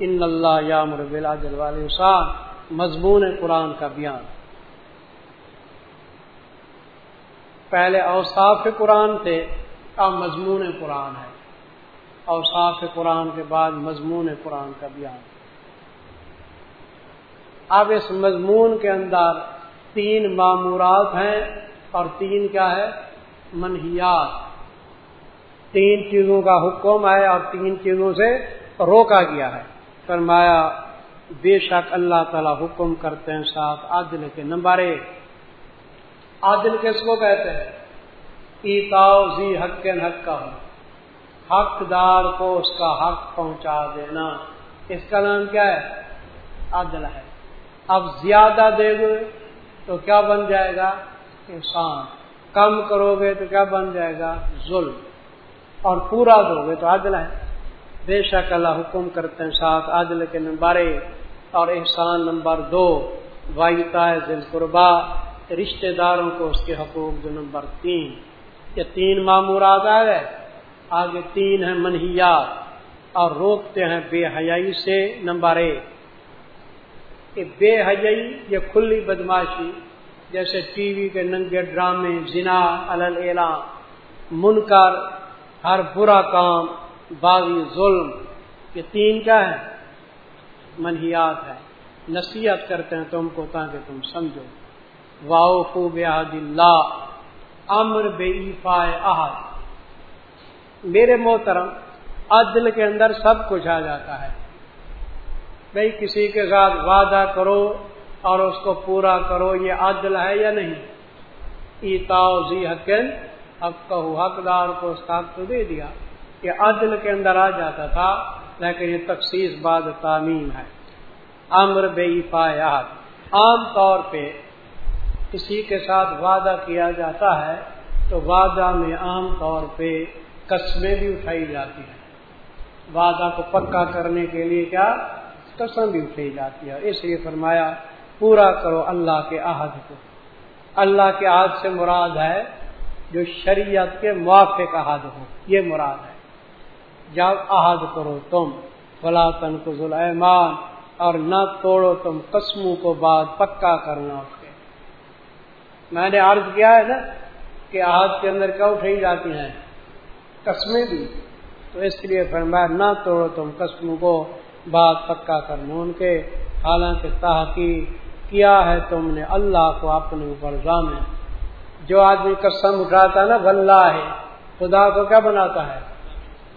ان اللہ یا مربلا جلوال حسان مضمون قرآن کا بیان۔ پہلے اوصاف قرآن تھے، اب مضمون قرآن ہے۔ اوصاف قرآن کے بعد مضمون قرآن کا بیان۔ اب اس مضمون کے اندر تین معمورات ہیں اور تین کیا ہے؟ منہیات۔ تین چیزوں کا حکم ہے اور تین چیزوں سے روکا گیا ہے۔ فرمایا، بے شک اللہ تعالی حکم کرتے ہیں ساتھ عادل کے نمبر ایک عادل کس کو کہتے ہیں؟ ایتاؤ زی حق کے حق کا۔ ہو حقدار کو اس کا حق پہنچا دینا۔ اس کا نام کیا ہے؟ عادل ہے۔ اب زیادہ دے گے تو کیا بن جائے گا؟ احسان۔ کم کرو گے تو کیا بن جائے گا؟ ظلم۔ اور پورا دو گے تو عادل ہے۔ بے شک اللہ حکم کرتے ہیں ساتھ عادل کے نمبر ایک اور احسان نمبر دو وائتا ذل قربا رشتے داروں کو اس کے حقوق جو نمبر تین۔ یہ تین معمورات آ گئے آگے تین ہیں منہیات اور روکتے ہیں بے حیائی سے نمبر ایک۔ بے حیائی یہ کھلی بدماشی، جیسے ٹی وی کے ننگے ڈرامے، زنا العلام منکر، ہر برا کام باغی ظلم یہ تین کیا ہے؟ منہیات ہے۔ نصیحت کرتے ہیں تم کو تاکہ تم سمجھو۔ واؤ خوب اللہ، امر بے احد۔ میرے محترم، عدل کے اندر سب کچھ آ جاتا ہے۔ بھائی، کسی کے ساتھ وعدہ کرو اور اس کو پورا کرو، یہ عدل ہے یا نہیں؟ ایتاؤ زی حقن حق حقدار کو اس کا تو دے دیا۔ یہ عدل کے اندر آ جاتا تھا، لیکن یہ تخصیص بعد تعمیم ہے۔ امر بے فایات عام طور پہ کسی کے ساتھ وعدہ کیا جاتا ہے تو وعدہ میں عام طور پہ قسمیں بھی اٹھائی جاتی ہیں۔ وعدہ کو پکا کرنے کے لیے کیا؟ قسم بھی اٹھائی جاتی ہے۔ اس لیے فرمایا، پورا کرو اللہ کے عہد کو۔ اللہ کے عہد سے مراد ہے جو شریعت کے موافق عہد ہو، یہ مراد ہے۔ جب عہد کرو تم فلا تن کو ظلمان اور نہ توڑو تم قسموں کو بعد پکا کرنا۔ اس کے میں نے عرض کیا ہے نا کہ عہد کے اندر کیا اٹھائی جاتی ہیں؟ قسمیں بھی۔ تو اس لیے فرمایا نہ توڑو تم قسموں کو بعد پکا کرنا۔ ان کے حالانکہ تحقیق کیا ہے تم نے اللہ کو اپنے اوپر ضامن جو آدمی قسم اٹھاتا ہے نا بلّہ ہے، خدا کو کیا بناتا ہے؟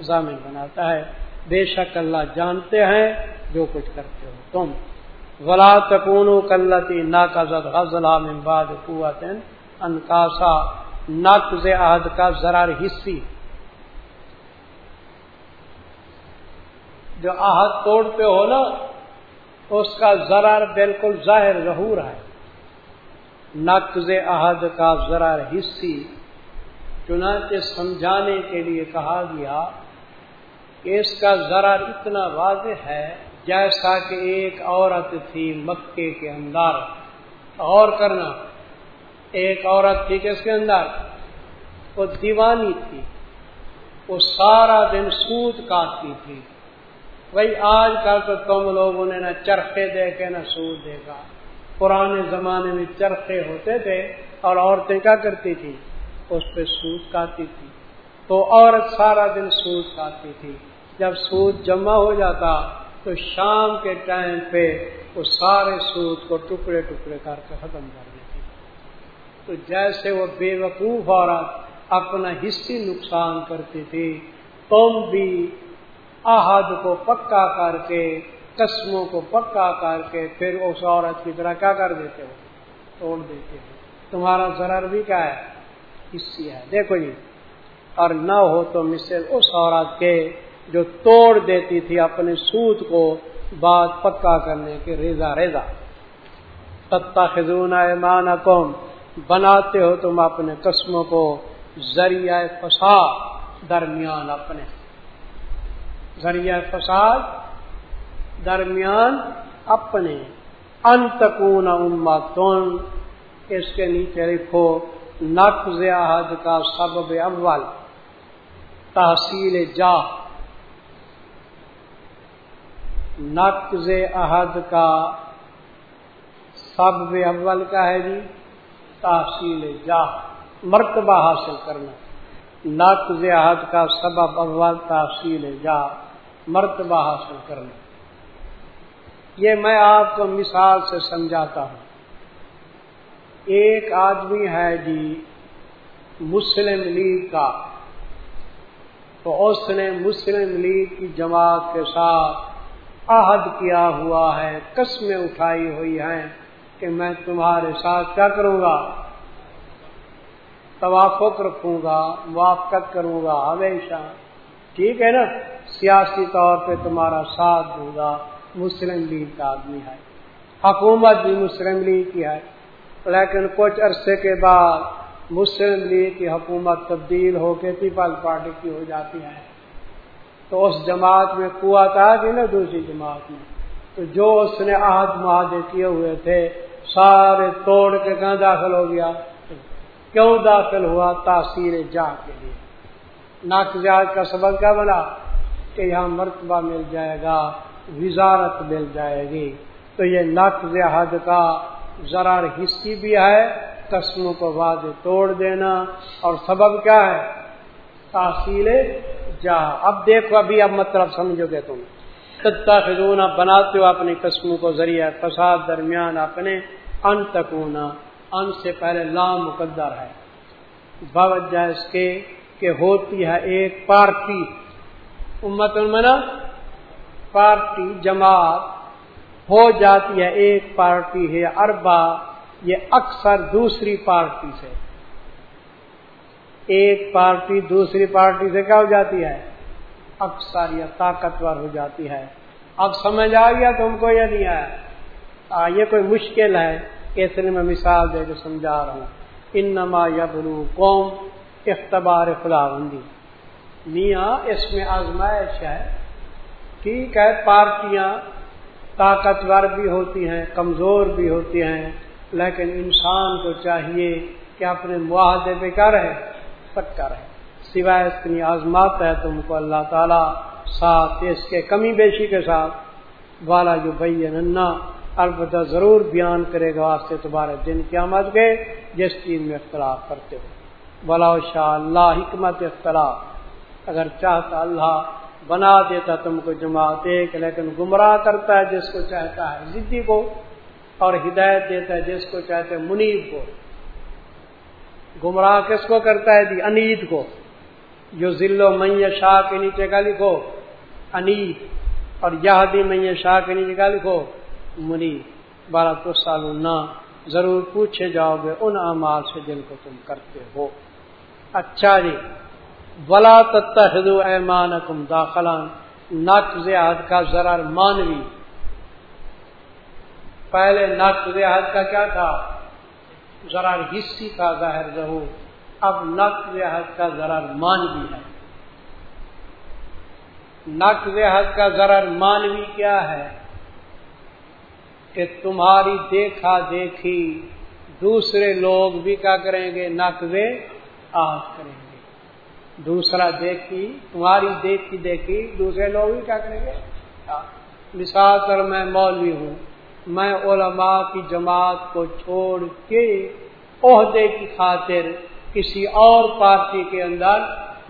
ضامن بناتا ہے۔ بے شک اللہ جانتے ہیں جو کچھ کرتے ہو۔ تم ولا تکون کلتی ناقزت غزلہ من بعد قوت انکاسا نقز عہد کا ذرار حصی۔ جو عہد توڑتے ہو نا، اس کا ذرار بالکل ظاہر ظہور ہے۔ نقز عہد کا ذرار حصی۔ چنانچہ سمجھانے کے لیے کہا گیا کہ اس کا ذرا اتنا واضح ہے، جیسا کہ ایک عورت تھی مکے کے اندر۔ اور کرنا، ایک عورت تھی کس کے اندر؟ وہ دیوانی تھی۔ وہ سارا دن سود کاٹتی تھی۔ وہی آج کل تو تم لوگوں نے نہ چرخے دیکھے، نہ سود دیکھا۔ پرانے زمانے میں چرخے ہوتے تھے اور عورتیں کیا کرتی تھی؟ اس پہ سود کاٹتی تھی۔ تو عورت سارا دن سود کھاتی تھی۔ جب سود جمع ہو جاتا تو شام کے ٹائم پہ وہ سارے سود کو ٹکڑے ٹکڑے کر کے ختم کر دیتی تو جیسے وہ بے وقوف عورت اپنا حصی نقصان کرتی تھی، تم بھی عہد کو پکا کر کے، قسموں کو پکا کر کے پھر اس عورت کی طرح کیا کر دیتے ہو؟ توڑ دیتے ہو۔ تمہارا ضرر بھی کیا ہے؟ حصی ہے۔ دیکھو جی اور نہ ہو تو مثل اس عورت کے جو توڑ دیتی تھی اپنے سوت کو بات پکا کرنے کے ریزا ریزا تتا خزون ایمان قوم بناتے ہو تم اپنے قسموں کو ذریعہ فساد درمیان اپنے۔ ذریعہ فساد درمیان اپنے۔ انتقون امتون، اس کے نیچے لکھو نقض عہد کا سبب اول۔ تحصیل جا نقض عہد کا سب اول کا ہے جی تحصیل جا، مرتبہ حاصل کرنا۔ نقض عہد کا سبب اول تحصیل جا، مرتبہ حاصل کرنا۔ یہ میں آپ کو مثال سے سمجھاتا ہوں۔ ایک آدمی ہے جی مسلم لیگ کا۔ تو اس نے مسلم لیگ کی جماعت کے ساتھ عہد کیا ہوا ہے، قسمیں اٹھائی ہوئی ہیں کہ میں تمہارے ساتھ کیا کروں گا؟ توافق رکھوں گا، موافقت کروں گا ہمیشہ۔ ٹھیک ہے نا؟ سیاسی طور پہ تمہارا ساتھ دوں گا مسلم لیگ کا آدمی ہے۔ حکومت بھی مسلم لیگ کی ہے۔ لیکن کچھ عرصے کے بعد مسلم لیگ کی حکومت تبدیل ہو کے پیپل پارٹی کی ہو جاتی ہے۔ تو اس جماعت میں قوت آ گئی نا دوسری جماعت میں۔ تو جو اس نے عہد معاہدے کیے ہوئے تھے، سارے توڑ کے کہاں داخل ہو گیا؟ کیوں داخل ہوا؟ تاثیر جا کے لیے۔ ناقزیات کا سبب کیا بنا؟ کہ یہاں مرتبہ مل جائے گا، وزارت مل جائے گی۔ تو یہ نقض حد کا ذرا حصی بھی ہے قسموں کو واضح توڑ دینا۔ اور سبب کیا ہے؟ تاثیر جا اب دیکھو، ابھی اب مطلب سمجھو گے تم۔ خطہ خزونہ بناتے ہو اپنی قسموں کو ذریعہ فساد درمیان اپنے۔ ان تکونا ان سے پہلے لام مقدر ہے۔ باوجہ اس کے کہ ہوتی ہے ایک پارٹی۔ امت المنا، پارٹی جماعت۔ ہو جاتی ہے ایک پارٹی ہے اربا یہ اکثر دوسری پارٹی سے۔ ایک پارٹی دوسری پارٹی سے کیا ہو جاتی ہے؟ اکثر یا طاقتور ہو جاتی ہے۔ اب سمجھ آ گیا تم کو یہ نہیں آیا؟ یہ کوئی مشکل ہے۔ اس لیے میں مثال دے کے سمجھا رہا ہوں۔ ان نما قوم اختبار خلاوندی میاں، اس میں آزمائش ہے ٹھیک ہے، پارٹیاں طاقتور بھی ہوتی ہیں، کمزور بھی ہوتی ہیں، لیکن انسان کو چاہیے کہ اپنے معاہدے پہ کیا رہے۔ پکا رہے سوائے اتنی آزمات ہے تم کو اللہ تعالیٰ ساتھ اس کے کمی بیشی کے ساتھ والا جو بھائی ننا البتہ ضرور بیان کرے گا واسطے تمہارے دن کیا مت گئے جس چیز میں اختلاف کرتے ہو۔ بلا شاء اللہ حکمت اختلاف۔ اگر چاہتا اللہ بنا دیتا تم کو جماعت ایک، لیکن گمراہ کرتا ہے جس کو چاہتا ہے ضدی کو اور ہدایت دیتا ہے جس کو چاہتے منیب کو۔ گمراہ کس کو کرتا ہے جی؟ انید کو۔ جو ذل و میں شاہ کے نیچے کا لکھو۔ انید اور یادی میں شاہ کے نیچے کا لکھو۔ منی۔ بارہ تو سال نہ ضرور پوچھے جاؤ گے ان اعمال سے جن کو تم کرتے ہو۔ اچھا جی۔ بلا تحد ایمان کم داخلان نقض عہد کا ذرا مانوی۔ پہلے نقض عہد کا کیا تھا؟ ذرا حصی کا ظاہر ظہور اب نقض عہد کا ذرا مانوی ہے نقض عہد کا ذرا مانوی کیا ہے کہ تمہاری دیکھا دیکھی دوسرے لوگ بھی کیا کریں گے نقض آج کریں گے دوسرا دیکھی تمہاری دیکھی دیکھی دوسرے لوگ بھی کیا کریں گے مثال کر میں مولوی ہوں میں علماء کی جماعت کو چھوڑ کے عہدے کی خاطر کسی اور پارٹی کے اندر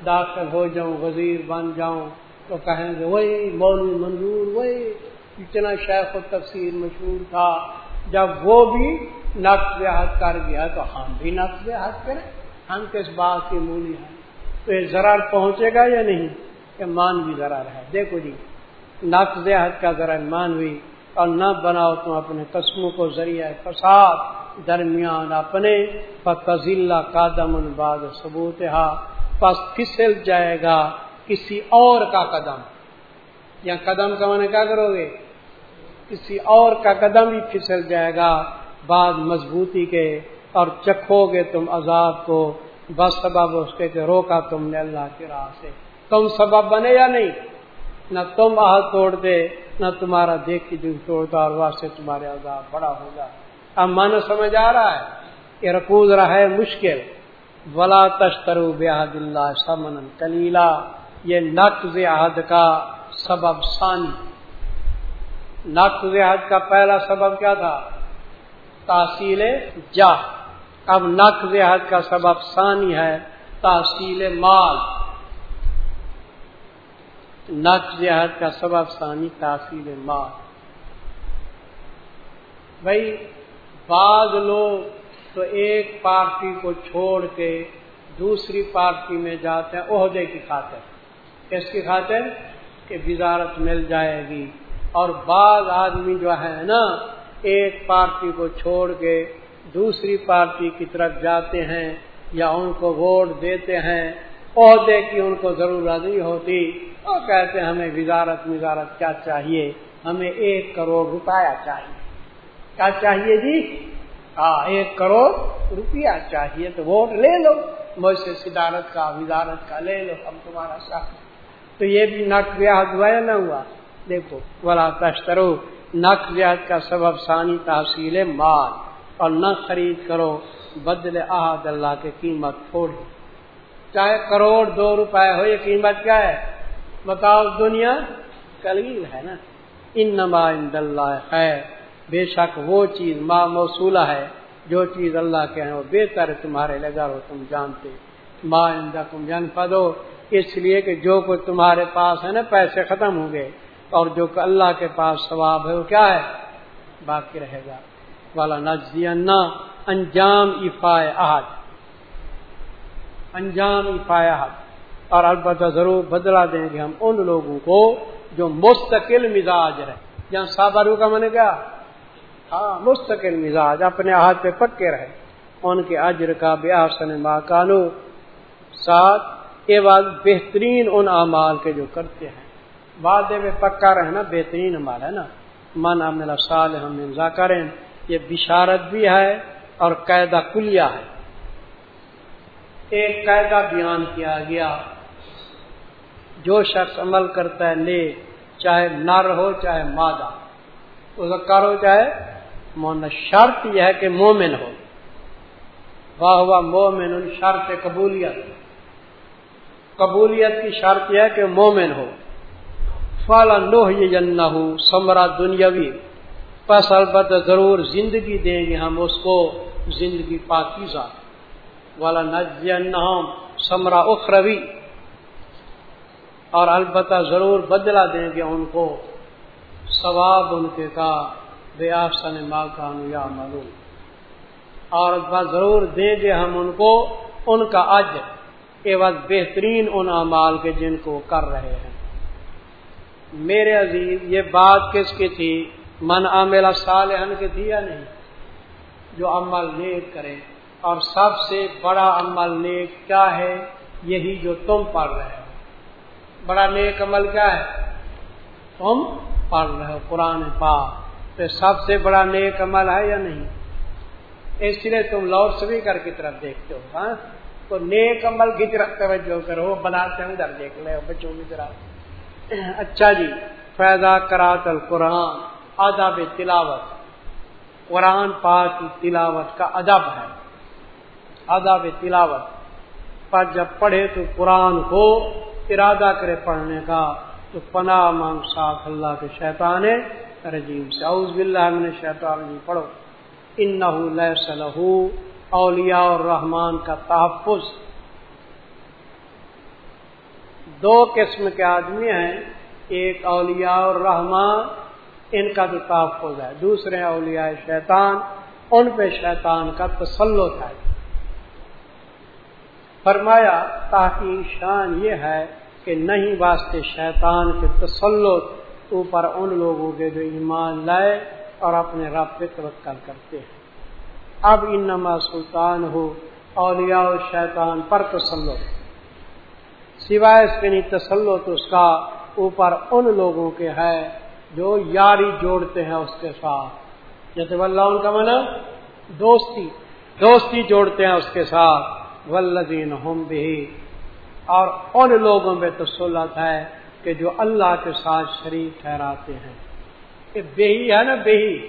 داخل ہو جاؤں، وزیر بن جاؤں، تو کہیں گے وہی مولوی منظور، وہی اتنا شیخ و تفسیر مشہور تھا، جب وہ بھی نقص حد کر گیا تو ہم بھی نقص حد کریں۔ ہم کس بات کی مولی ہیں؟ تو یہ ذرار پہنچے گا یا نہیں؟ یہ مانوی ذرار ہے۔ دیکھو جی نقص حد کا ذرا مانوی اور نہ بناؤ تم اپنے قسموں کو ذریعہ فساد درمیان اپنے فضلہ قادم الباد ثبوت پس پھسل جائے گا کسی اور کا قدم؟ یا قدم کا میں کیا کرو گے؟ کسی اور کا قدم ہی پھسل جائے گا بعد مضبوطی کے، اور چکھو گے تم عذاب کو، بس سبب اس کے کہ روکا تم نے اللہ کی راہ سے۔ تم سبب بنے یا نہیں؟ نہ تم آہ توڑ دے، نہ تمہارا دیکھ کی دل توڑتا اور واسطے تمہارے عذاب بڑا ہوگا اب من سمجھ آ رہا ہے کہ رکوز رہا ہے مشکل۔ ولا تشترو بیاحد اللہ سمن کلیلہ یہ نقض عہد کا سبب ثانی۔ نقض حج کا پہلا سبب کیا تھا؟ تحصیل جا اب نقض حج کا سبب ثانی ہے تحصیل مال۔ نقض حج کا سبب ثانی تحصیل مال بھائی بعض لوگ تو ایک پارٹی کو چھوڑ کے دوسری پارٹی میں جاتے ہیں، عہدے کی خاطر۔ کس کی خاطر کہ وزارت مل جائے گی۔ اور بعض آدمی جو ہے نا، ایک پارٹی کو چھوڑ کے دوسری پارٹی کی طرف جاتے ہیں یا ان کو ووٹ دیتے ہیں۔ عہدے کی ان کو ضرورت نہیں ہوتی۔ اور کہتے ہیں ہمیں وزارت وزارت کیا چاہیے؟ ہمیں ایک کروڑ روپیہ چاہیے۔ کیا چاہیے جی؟ ہاں ایک کروڑ روپیہ چاہیے تو ووٹ لے لو۔ مجھ سے صدارت کا، وزارت کا لے لو، ہم تمہارا ساتھ تو یہ بھی نقد ہوا نہ ہوا۔ دیکھو بلا تشترو، نقد کا سبب ثانی تحصیل مال۔ اور نہ خرید کرو، بدل احد اللہ کی قیمت تھوڑی۔ چاہے کروڑ دو روپے ہو، یہ قیمت کیا ہے؟ بتاؤ دنیا کلیل ہے نا۔ ان نما اللہ خیر۔ بے شک وہ چیز ماں موصولہ ہے، جو چیز اللہ کے ہیں، وہ بہتر تمہارے لگا ہو، تم جانتے۔ ماں اندا تم جان پدو اس لیے کہ جو کچھ تمہارے پاس ہے نا، پیسے ختم ہوں گے۔ اور جو اللہ کے پاس ثواب ہے، وہ کیا ہے؟ باقی رہے گا۔ والا نزی انجام افائے احد۔ انجام افائے احد اور البتہ ضرور بدلا دیں گے ہم ان لوگوں کو جو مستقل مزاج رہے۔ جہاں صابرو کا من کیا ہاں مستقل مزاج، اپنے ہاتھ پہ پکے رہے۔ ان کے اجر کا بیاسن ماں کالو ساتھ، یہ بات بہترین ان اعمال کے جو کرتے ہیں۔ وعدے میں پکا رہنا بہترین عمال ہے نا۔ من امن سال ہم کریں یہ بشارت بھی ہے اور قاعدہ کلیا ہے۔ ایک قاعدہ بیان کیا گیا۔ جو شخص عمل کرتا ہے، لے، چاہے نر ہو، چاہے مادہ۔ ذکر ہو، چاہے مومن۔ شرط یہ ہے کہ مومن ہو۔ واہ واہ مومن ان شرط قبولیت۔ قبولیت کی شرط یہ ہے کہ مومن ہو۔ فالا نوہ یہ ہو سمرا دنیاوی۔ پس البتہ ضرور زندگی دیں گے ہم اس کو، زندگی پاکیزہ۔ والا نجن سمرا اخروی۔ اور البتہ ضرور بدلا دیں گے ان کو۔ ثواب ان کے کا، بے آفسن ماں کا یا معلوم اور ضرور دیں گے ہم ان کو، ان کا اج یہ وقت بہترین ان اعمال کے جن کو کر رہے ہیں۔ میرے عزیز، یہ بات کس کی تھی؟ من عامل صالحن کی تھی یا نہیں؟ جو عمل نیک کرے۔ اور سب سے بڑا عمل نیک کیا ہے؟ یہی جو تم پڑھ رہے ہو۔ بڑا نیک عمل کیا ہے؟ تم پڑھ رہے ہو قرآن پاک۔ تو سب سے بڑا نیک عمل ہے یا نہیں؟ اس لیے تم لاؤڈ اسپیکر کی طرف دیکھتے ہو ہاں؟ تو نیک عمل کی طرف توجہ کرو بناتے ہیں، ادھر دیکھ لے بچوں کی طرف اچھا جی فیضا کرات القرآن ادب تلاوت۔ قرآن پاک کی تلاوت کا ادب ہے۔ ادب تلاوت۔ پر جب پڑھے تو قرآن کو ارادہ کرے پڑھنے کا، تو پناہ مانگ ساتھ اللہ کے شیطان رجیم سے۔ اعوذ باللہ من الشیطان الرجیم۔ پڑھو۔ انہو لیس لہو اولیاء الرحمن کا تحفظ۔ دو قسم کے آدمی ہیں۔ ایک اولیاء الرحمان ان کا تو تحفظ ہے۔ دوسرے اولیاء شیطان، ان پہ شیطان کا تسلط ہے۔ فرمایا، تاکہ شان یہ ہے کہ نہیں واسطے شیطان کے تسلط اوپر ان لوگوں کے جو ایمان لائے اور اپنے رب پہ توکل کرتے ہیں۔ اب انما سلطان ہو اولیاء و شیطان پر تسلط۔ سوائے اس کے نہیں، تسلط اس کا اوپر ان لوگوں کے ہے جو یاری جوڑتے ہیں اس کے ساتھ۔ جیسے واللہ ان کا منع دوستی۔ دوستی جوڑتے ہیں اس کے ساتھ۔ ولدین ہم بھی اور ان لوگوں میں تسلط ہے کہ جو اللہ کے ساتھ شریک ٹھہراتے ہیں۔ کہ بہی ہے نا بہی،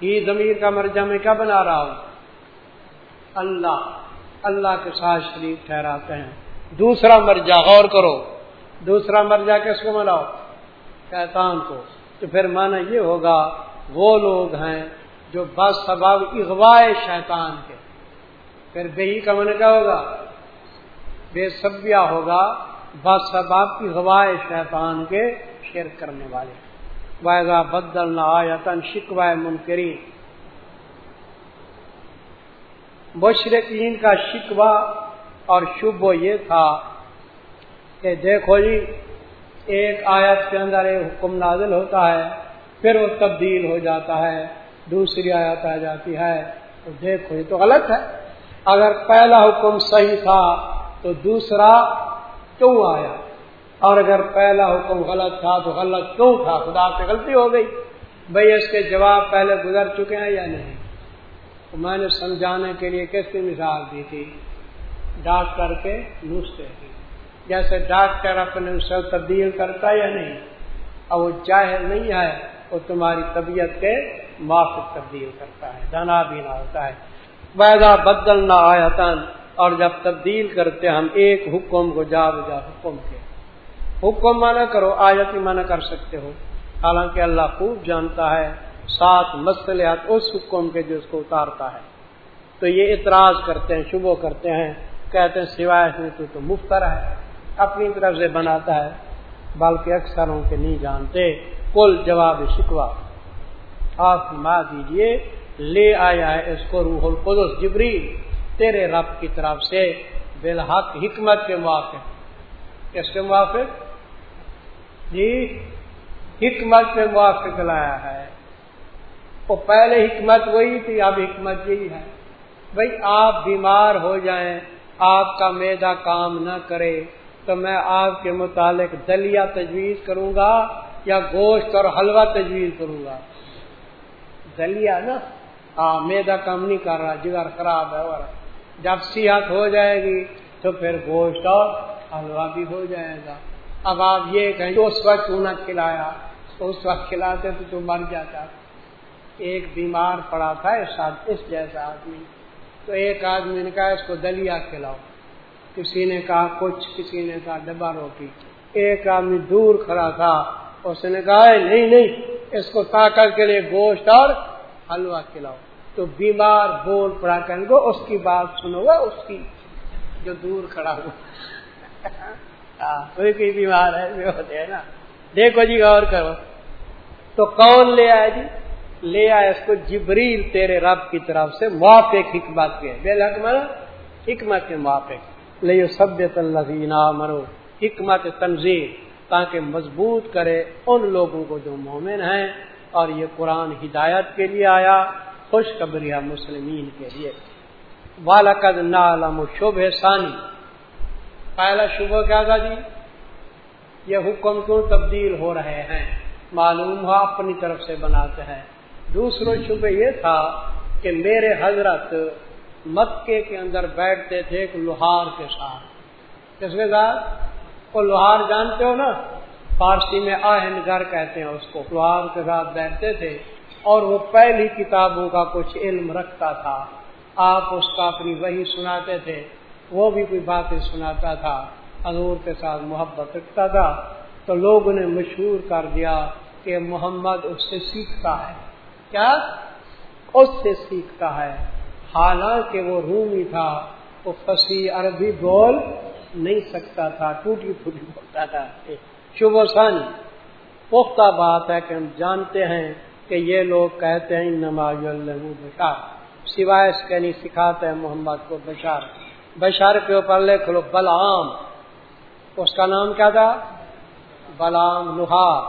یہ ضمیر کا مرجع میں کیا بنا رہا ہوں؟ اللہ اللہ کے ساتھ شریک ٹھہراتے ہیں۔ دوسرا مرجع، غور کرو۔ دوسرا مرجع کس کو مناؤ؟ شیطان کو۔ تو پھر مانا یہ ہوگا، وہ لوگ ہیں جو بس سبب اغوائے شیطان کے۔ پھر بہی کا من کیا ہوگا۔ بے سبیا ہوگا۔ بس سبب اغوائے شیطان کے شیر کرنے والے۔ وائگا بدل نہ آیتن شکوائے منکری مشرقین کا شکوا اور شبو یہ تھا کہ دیکھو جی ایک آیت کے اندر ایک حکم نازل ہوتا ہے، پھر وہ تبدیل ہو جاتا ہے، دوسری آیت آ جاتی ہے۔ تو دیکھو یہ تو غلط ہے۔ اگر پہلا حکم صحیح تھا تو دوسرا کیوں آیا؟ اور اگر پہلا حکم غلط تھا تو غلط کیوں تھا؟ خدا سے غلطی ہو گئی۔ بھئی اس کے جواب پہلے گزر چکے ہیں یا نہیں؟ تو میں نے سمجھانے کے لیے کس کی مثال دی تھی؟ ڈاکٹر کے نسخے کی۔ جیسے ڈاکٹر اپنے اسے تبدیل کرتا یا نہیں؟ اب وہ چاہے نہیں ہے، وہ تمہاری طبیعت کے موافق تبدیل کرتا ہے، دانا بھی نہ ہوتا ہے۔ ویدا بدل نہ آیا اور جب تبدیل کرتے ہم ایک حکم کو جا بجا حکم کے۔ حکم مانا کرو آیت ہی مانا کر سکتے ہو۔ حالانکہ اللہ خوب جانتا ہے سات مسئلات اس حکم کے جو اس کو اتارتا ہے۔ تو یہ اعتراض کرتے ہیں شبو کرتے ہیں۔ کہتے ہیں سوائے میں تو, تو مفتر ہے۔ اپنی طرف سے بناتا ہے بلکہ اکثروں کے نہیں جانتے۔ کل جواب شکوا آپ ماں دیجیے لے آیا ہے اس کو روح القدس جبری تیرے رب کی طرف سے بالحق حکمت کے موافق۔ کس کے موافق؟ جی حکمت کے موافق لایا ہے۔ وہ پہلے حکمت وہی تھی، اب حکمت یہی ہے۔ بھائی آپ بیمار ہو جائیں، آپ کا میدا کام نہ کرے، تو میں آپ کے متعلق دلیا تجویز کروں گا یا گوشت اور حلوہ تجویز کروں گا۔ دلیا نا؟ ہاں میدا کم نہیں کر رہا، جگر خراب ہے، اور جب صحت ہو جائے گی تو پھر گوشت اور حلوہ بھی ہو جائے گا۔ اب آپ یہ کہیں اس وقت نہ کھلایا، اس وقت کھلاتے تو تو مر جاتا۔ ایک بیمار پڑا تھا اس جیسا آدمی۔ تو ایک آدمی نے کہا، اس کو دلیا کھلاؤ۔ کسی نے کہا کچھ، کسی نے کہا ڈبا روٹی۔ ایک آدمی دور کھڑا تھا، اس نے کہا نہیں نہیں، اس کو طاقت کے لیے گوشت اور حلوہ کھلاؤ۔ تو بیمار بول پڑا کر گو اس کی بات سنو گا اس کی جو دور کھڑا ہوا ہاں، کوئی کوئی بیمار ہے نا۔ دیکھو جی غور کرو۔ تو کون لے آئے جی؟ لے آئے اس کو جبریل، تیرے رب کی طرف سے موافق حکمت کے۔ بے حکمت کے موافق۔ لے سب اللہ مرو حکمت تنظیم تاکہ مضبوط کرے ان لوگوں کو جو مومن ہیں۔ اور یہ قرآن ہدایت کے لیے آیا۔ خوشخبری مسلمین کے لیے۔ والد نالم شبھ ثانی۔ پہلا شبہ کیا تھا جی؟ یہ حکم کیوں تبدیل ہو رہے ہیں، معلوم ہوا اپنی طرف سے بناتے ہیں۔ دوسرا شبہ یہ تھا کہ میرے حضرت مکے کے اندر بیٹھتے تھے ایک لوہار کے ساتھ۔ کس کے ساتھ؟ وہ لوہار جانتے ہو نا؟ فارسی میں آہن گھر کہتے ہیں اس کو۔ لوہار کے ساتھ بیٹھتے تھے۔ اور وہ پہلی کتابوں کا کچھ علم رکھتا تھا۔ آپ اس کا اپنی وہی سناتے تھے، وہ بھی کوئی باتیں سناتا تھا۔ حضور کے ساتھ محبت رکھتا تھا۔ تو لوگوں نے مشہور کر دیا کہ محمد اس سے سیکھتا ہے۔ کیا؟ اس سے سیکھتا ہے۔ حالانکہ وہ رومی تھا، وہ فصیح عربی بول نہیں سکتا تھا، ٹوٹی پھوٹی بولتا تھا۔ شبہ سن پختہ بات ہے کہ ہم جانتے ہیں کہ یہ لوگ کہتے ہیں نماز بشار، سوائے اس کے نہیں سکھاتے ہیں محمد کو بشار۔ بشار کے اوپر لکھ لو بلام اس کا نام کیا تھا؟ بلام لوہار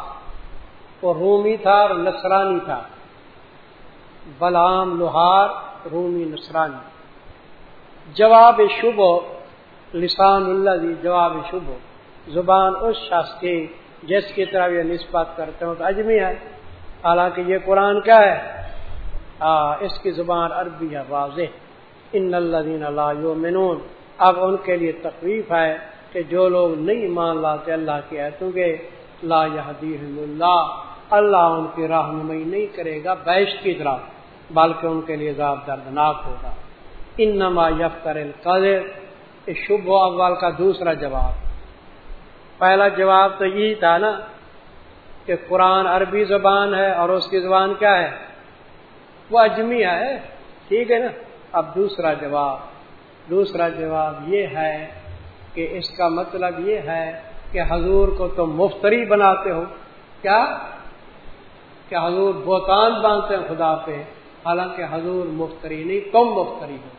وہ رومی تھا اور نصرانی تھا۔ بلام لوہار رومی نصرانی۔ جواب شب لسان اللہ جی جواب شب زبان اس شخص کی جس کی طرح یہ نسبت کرتے ہو تو اجمی ہے۔ حالانکہ یہ قرآن کیا ہے؟ آ, اس کی زبان عربی ہے واضح۔ ان اللہ اللہ منون اب ان کے لیے تکلیف ہے کہ جو لوگ نہیں مان لاتے اللہ کی ایتوں کے لا اللہ۔ اللہ ان کی رہنمائی نہیں کرے گا بیش کی طرح بلکہ ان کے لیے ذات دردناک ہوگا۔ ان یفتر القدر۔ شب و اول کا دوسرا جواب۔ پہلا جواب تو یہی تھا نا کہ قرآن عربی زبان ہے اور اس کی زبان کیا ہے؟ وہ اجمی ہے۔ ٹھیک ہے نا؟ اب دوسرا جواب دوسرا جواب یہ ہے کہ اس کا مطلب یہ ہے کہ حضور کو تم مفتری بناتے ہو۔ کیا؟ کہ حضور بوتان باندھتے ہیں خدا پہ۔ حالانکہ حضور مفتری نہیں، تم مفتری ہو۔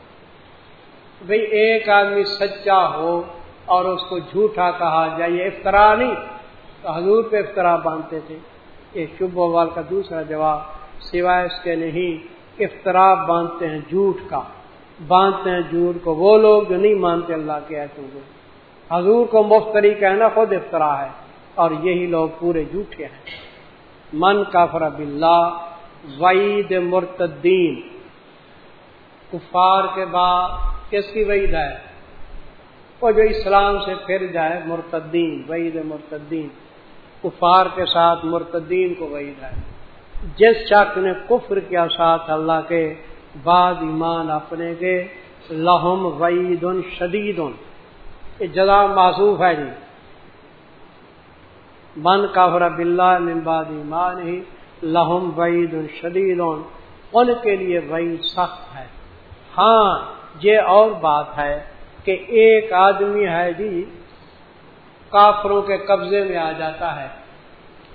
بھئی ایک آدمی سچا ہو اور اس کو جھوٹا کہا جائے، یہ افطرا نہیں۔ تو حضور پہ افطرا باندھتے تھے۔ یہ شب وال کا دوسرا جواب، سوائے اس کے نہیں افطرا باندھتے ہیں جھوٹ کا۔ باندھتے ہیں جھوٹ کو وہ لوگ جو نہیں مانتے اللہ کے ایسے کو۔ حضور کو مفتری کہنا خود افطرا ہے اور یہی لوگ پورے جھوٹے ہیں۔ من کافر بلّہ وعید مرتدین۔ کفار کے بعد کس کی وعید ہے؟ وہ جو اسلام سے پھر جائے مرتدین، وعید مرتدین۔ کفار کے ساتھ، مرتدین کو وعید ہے۔ جس شخص نے کفر کیا ساتھ اللہ کے، بعد ایمان اپنے کے، لہم وعید شدید یہ جزا معصوف ہے جی۔ من کافر بلّہ ممباد ایمان ہی لہم وعید شدید ان کے لیے وعید سخت ہے۔ ہاں یہ اور بات ہے کہ ایک آدمی ہے جی کافروں کے قبضے میں آ جاتا ہے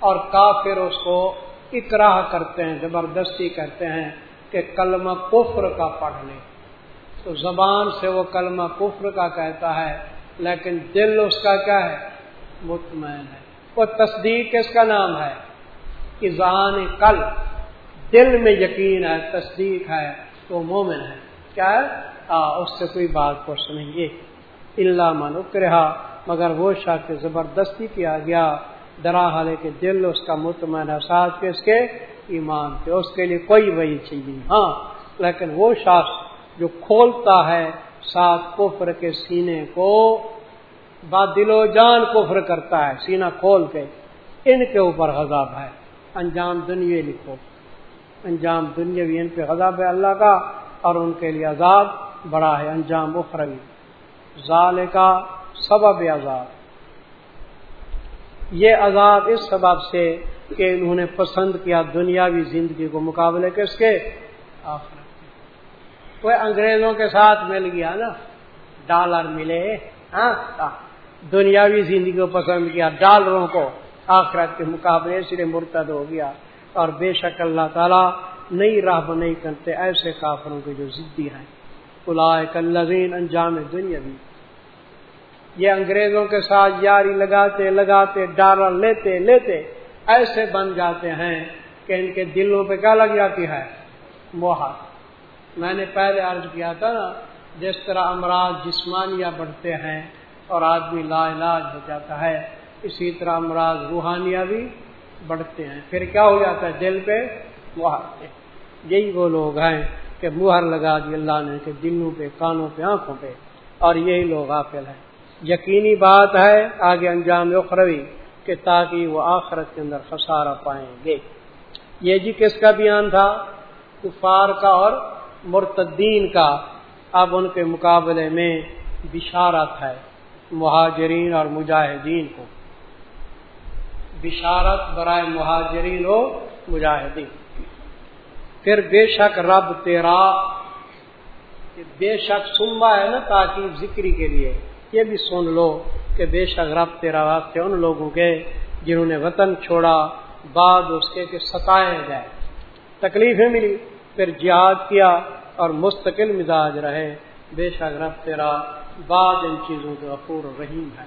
اور کافر اس کو اکراہ کرتے ہیں زبردستی کرتے ہیں کہ کلمہ کفر کا پڑھ لے۔ تو زبان سے وہ کلمہ کفر کا کہتا ہے لیکن دل اس کا کیا ہے؟ مطمئن ہے۔ وہ تصدیق کس کا نام ہے۔ ایزان کل دل میں یقین ہے تصدیق ہے تو مومن ہے۔ کیا ہے؟ آ, اس سے کوئی بات پوچھ نہیں۔ گے اللہ من اکرہا۔ مگر وہ شاخ زبردستی کیا گیا۔ درا حالے کے دل اس کا مطمئن ہے، ساتھ کے اس کے ایمان کے، اس کے لیے کوئی وہی چاہیے ہاں لیکن وہ شخص جو کھولتا ہے ساتھ کفر کے سینے کو با دل و جان کفر کرتا ہے، سینہ کھول کے ان کے اوپر غذاب ہے۔ انجام دنیا لکھو۔ انجام دنیا بھی ان پہ غذاب ہے اللہ کا، اور ان کے لیے عذاب بڑا ہے۔ انجام اخروی۔ ظال کا سبب عذاب۔ یہ عذاب اس سبب سے کہ انہوں نے پسند کیا دنیاوی زندگی کو مقابلے کس کے کوئی انگریزوں کے ساتھ مل گیا نا۔ ڈالر ملے ہاں دنیاوی زندگی کو پسند کیا، ڈالروں کو آخرت کے مقابلے سے مرتد ہو گیا۔ اور بے شک اللہ تعالیٰ نئی راہ نہیں کرتے، ایسے کافروں کے جو ضدی ہیں۔ کلین انجام دنیا بھی یہ انگریزوں کے ساتھ یاری لگاتے لگاتے ڈالر لیتے لیتے ایسے بن جاتے ہیں کہ ان کے دلوں پہ کیا لگ جاتی ہے؟ موہا میں نے پہلے عرض کیا تھا نا، جس طرح امراض جسمانیہ بڑھتے ہیں اور آدمی لا علاج ہو جاتا ہے، اسی طرح امراض روحانیہ بھی بڑھتے ہیں۔ پھر کیا ہو جاتا ہے؟ دل پہ مہر یہی وہ لوگ ہیں کہ مہر لگا دی اللہ نے کہ دلوں پہ، کانوں پہ، آنکھوں پہ، اور یہی لوگ آفل ہیں۔ یقینی بات ہے، آگے انجام اخروی، کہ تاکہ وہ آخرت کے اندر خسارہ پائیں گے۔ یہ جی کس کا بیان تھا؟ کفار کا اور مرتدین کا۔ اب ان کے مقابلے میں بشارت ہے، مہاجرین اور مجاہدین کو۔ بشارت برائے مہاجرین ہو مجاہدین۔ پھر بے شک رب تیرا بے شک سنبا ہے نا تاکہ ذکری کے لیے۔ یہ بھی سن لو کہ بے شک رب تیرا واسطے ان لوگوں کے جنہوں نے وطن چھوڑا، بعد اس کے کہ ستائے جائے تکلیفیں ملی، پھر جہاد کیا اور مستقل مزاج رہے۔ بے شک رب تیرا بعد ان چیزوں کے غفور رحیم ہے۔